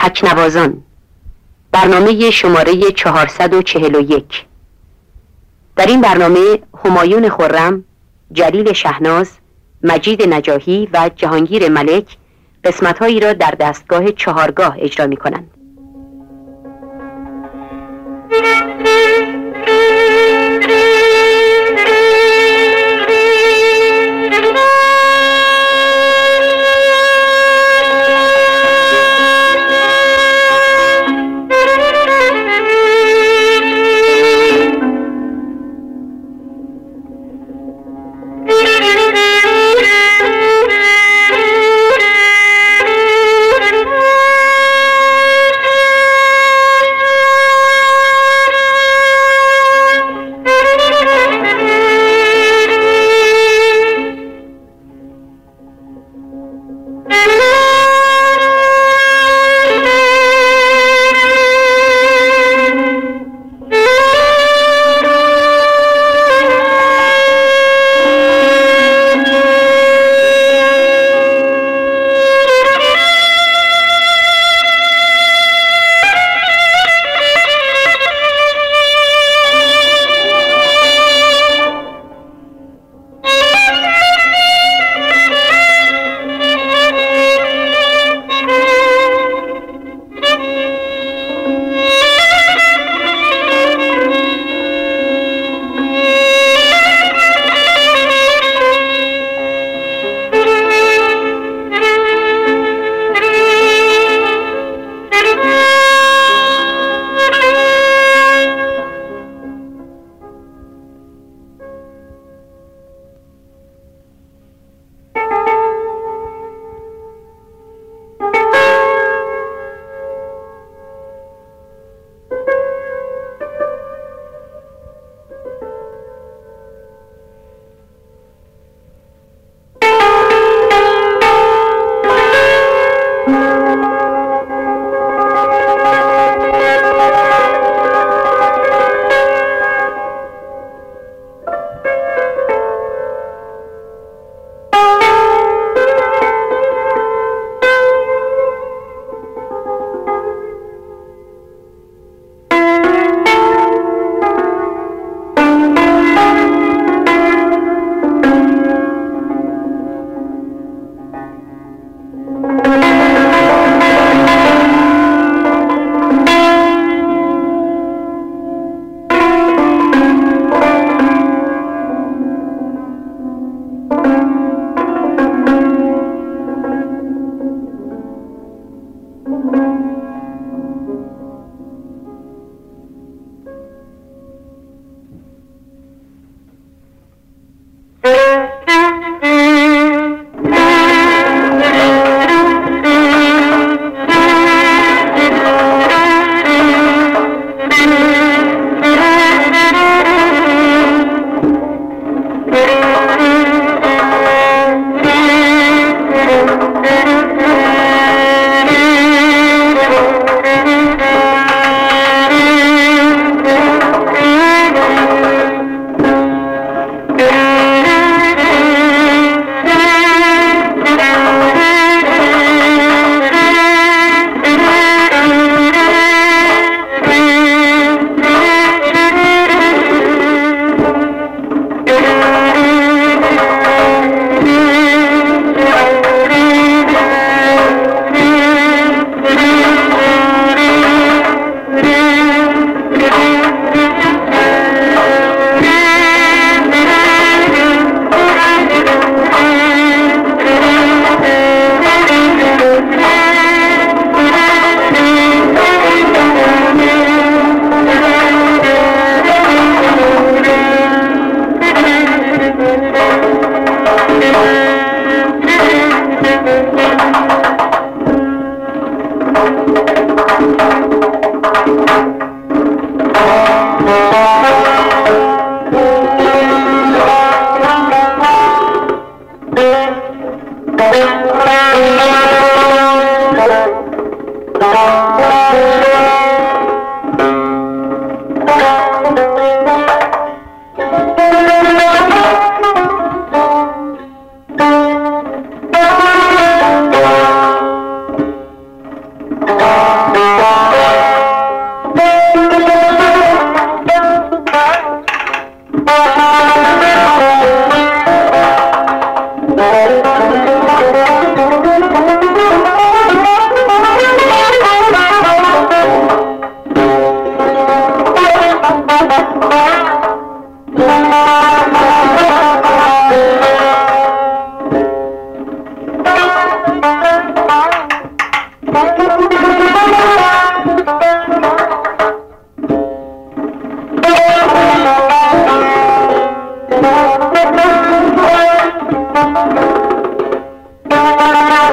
اکنوازان برنامه شماره 441 در این برنامه همایون خرم، جلیل شهناز، مجید نجاهی و جهانگیر ملک قسمتهایی را در دستگاه چهارگاه اجرا می کنند.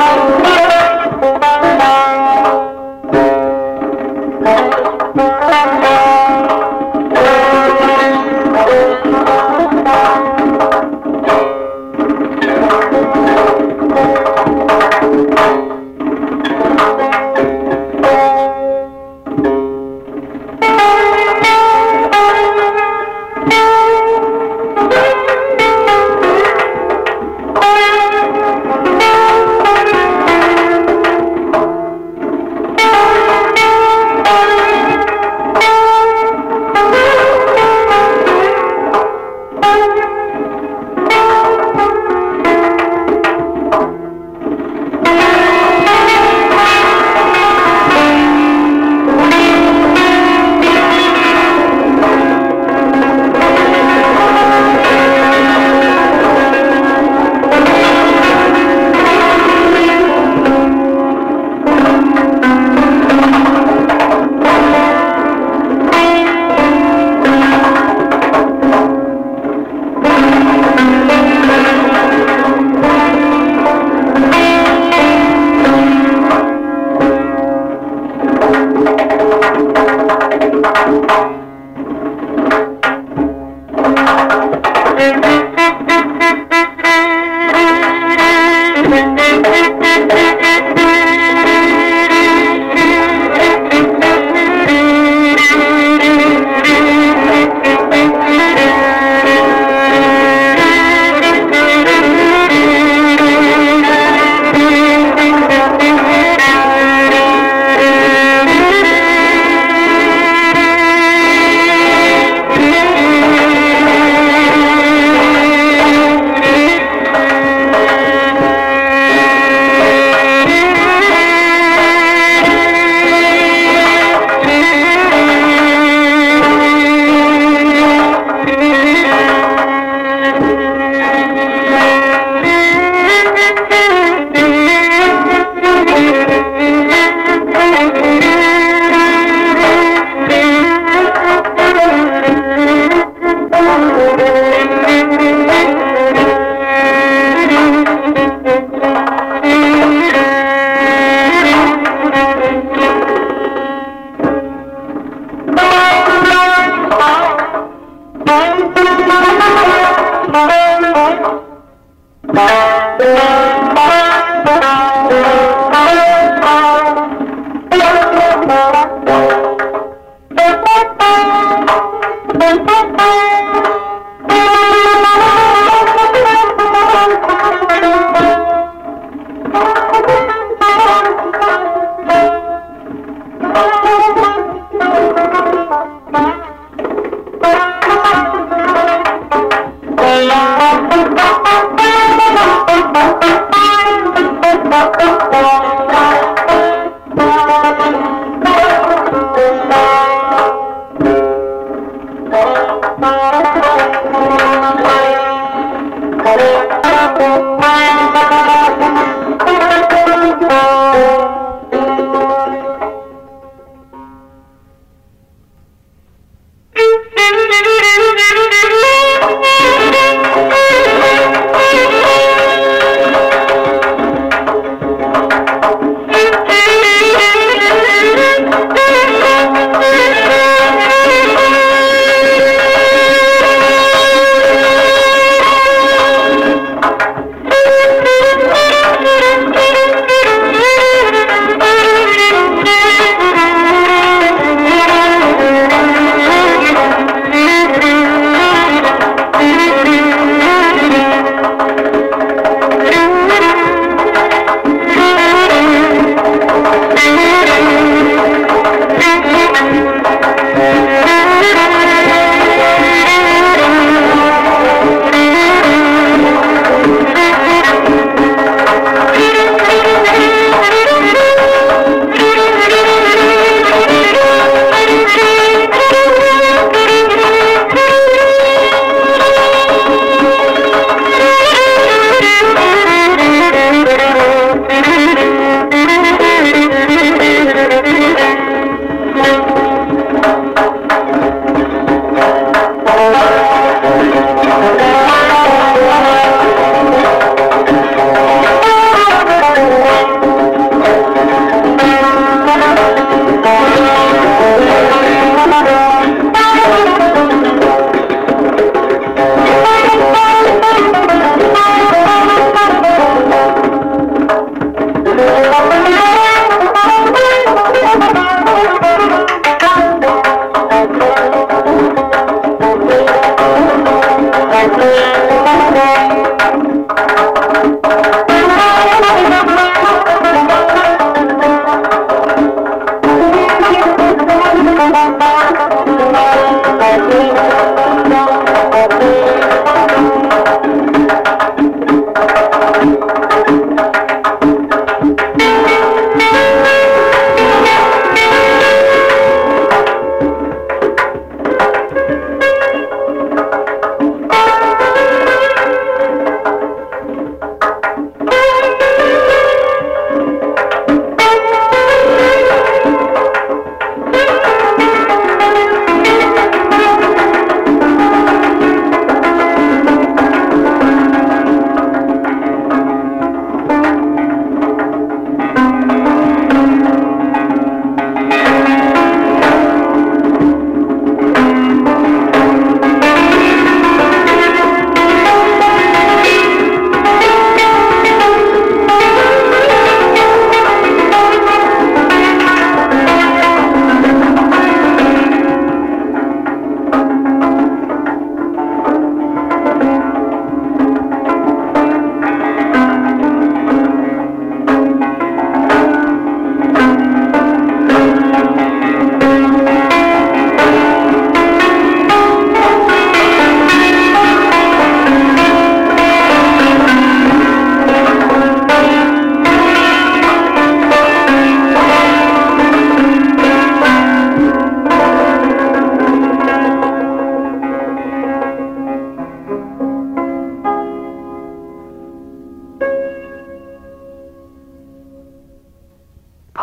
الله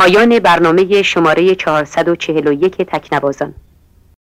پایان برنامه شماره 441 تکنوازان.